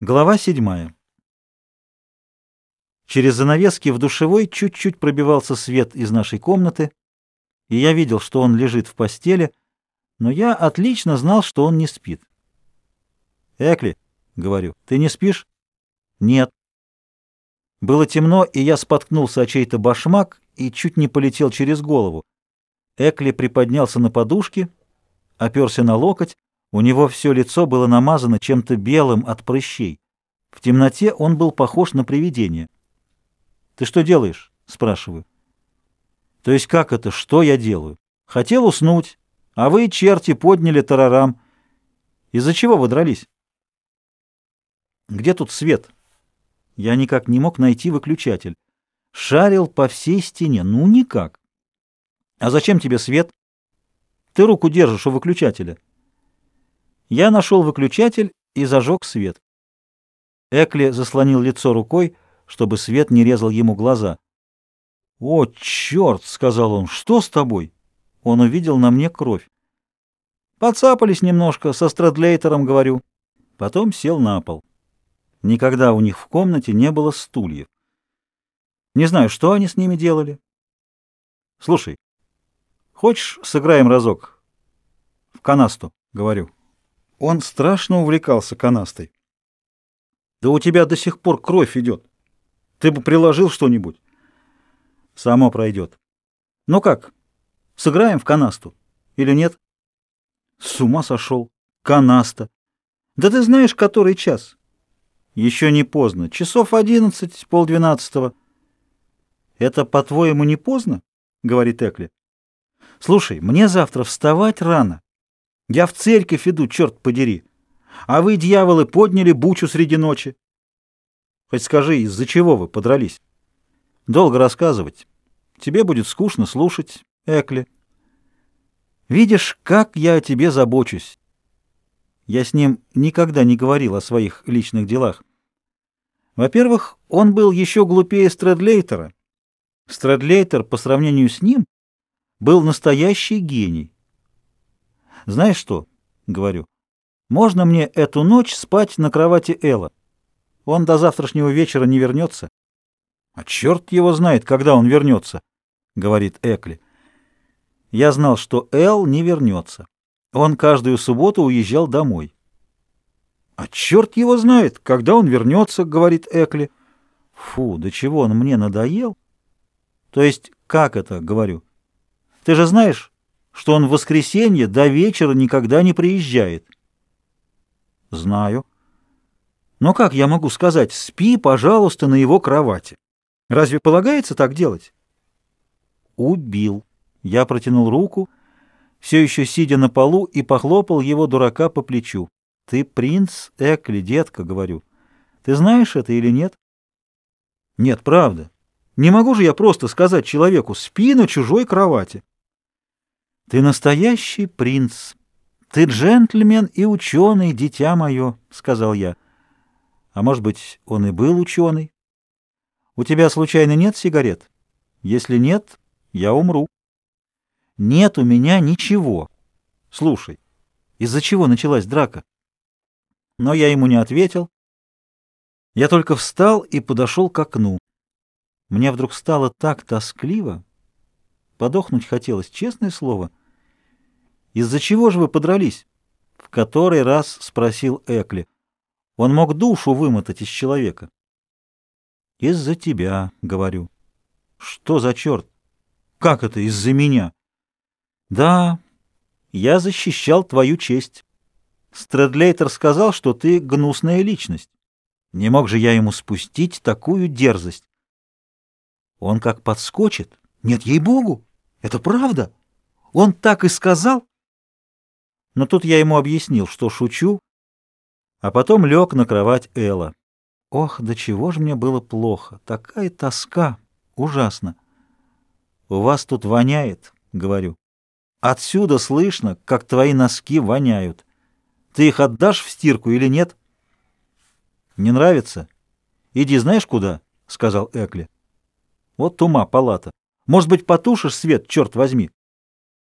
Глава седьмая. Через занавески в душевой чуть-чуть пробивался свет из нашей комнаты, и я видел, что он лежит в постели, но я отлично знал, что он не спит. «Экли», — говорю, — «ты не спишь?» «Нет». Было темно, и я споткнулся о чей-то башмак и чуть не полетел через голову. Экли приподнялся на подушке, оперся на локоть, у него все лицо было намазано чем-то белым от прыщей. В темноте он был похож на привидение. «Ты что делаешь?» — спрашиваю. «То есть как это? Что я делаю? Хотел уснуть, а вы, черти, подняли тарарам. Из-за чего вы дрались?» «Где тут свет?» Я никак не мог найти выключатель. Шарил по всей стене. Ну, никак. «А зачем тебе свет?» «Ты руку держишь у выключателя». Я нашел выключатель и зажег свет. Экли заслонил лицо рукой, чтобы свет не резал ему глаза. «О, черт!» — сказал он. «Что с тобой?» Он увидел на мне кровь. Подцапались немножко, со страдлейтером, говорю. Потом сел на пол. Никогда у них в комнате не было стульев. Не знаю, что они с ними делали. Слушай, хочешь, сыграем разок? В канасту, говорю. Он страшно увлекался канастой. Да у тебя до сих пор кровь идет. Ты бы приложил что-нибудь. Само пройдет. Ну как, сыграем в канасту или нет? С ума сошел. Канаста. Да ты знаешь, который час? Еще не поздно. Часов одиннадцать, полдвенадцатого. Это, по-твоему, не поздно? Говорит Экли. Слушай, мне завтра вставать рано. Я в церковь иду, черт подери. А вы, дьяволы, подняли бучу среди ночи. Хоть скажи, из-за чего вы подрались? Долго рассказывать. Тебе будет скучно слушать, Экли. Видишь, как я о тебе забочусь. Я с ним никогда не говорил о своих личных делах. Во-первых, он был еще глупее Стрэдлейтера. Стрэдлейтер по сравнению с ним был настоящий гений. «Знаешь что?» — говорю. «Можно мне эту ночь спать на кровати Элла? Он до завтрашнего вечера не вернется». «А черт его знает, когда он вернется», — говорит Экли. Я знал, что Эл не вернется. Он каждую субботу уезжал домой. «А черт его знает, когда он вернется», — говорит Экли. «Фу, до чего он мне надоел?» «То есть, как это?» — говорю. «Ты же знаешь, что он в воскресенье до вечера никогда не приезжает. Знаю. Но как я могу сказать, спи, пожалуйста, на его кровати? Разве полагается так делать? Убил. Я протянул руку, все еще сидя на полу, и похлопал его дурака по плечу. Ты принц Экли, детка, говорю. Ты знаешь это или нет? Нет, правда. Не могу же я просто сказать человеку, спи на чужой кровати. «Ты настоящий принц. Ты джентльмен и ученый, дитя мое», — сказал я. «А может быть, он и был ученый? У тебя, случайно, нет сигарет? Если нет, я умру». «Нет у меня ничего. Слушай, из-за чего началась драка?» Но я ему не ответил. Я только встал и подошел к окну. Мне вдруг стало так тоскливо. Подохнуть хотелось, честное слово — из-за чего же вы подрались? В который раз спросил Экли. Он мог душу вымотать из человека. Из-за тебя, говорю. Что за черт? Как это из-за меня? Да, я защищал твою честь. Стрэдлейтер сказал, что ты гнусная личность. Не мог же я ему спустить такую дерзость. Он как подскочит. Нет, ей-богу, это правда. Он так и сказал. Но тут я ему объяснил, что шучу, а потом лег на кровать Элла. Ох, до чего же мне было плохо, такая тоска, ужасно. У вас тут воняет, говорю. Отсюда слышно, как твои носки воняют. Ты их отдашь в стирку или нет? Не нравится? Иди знаешь куда, сказал Экли. Вот тума палата. Может быть, потушишь свет, черт возьми?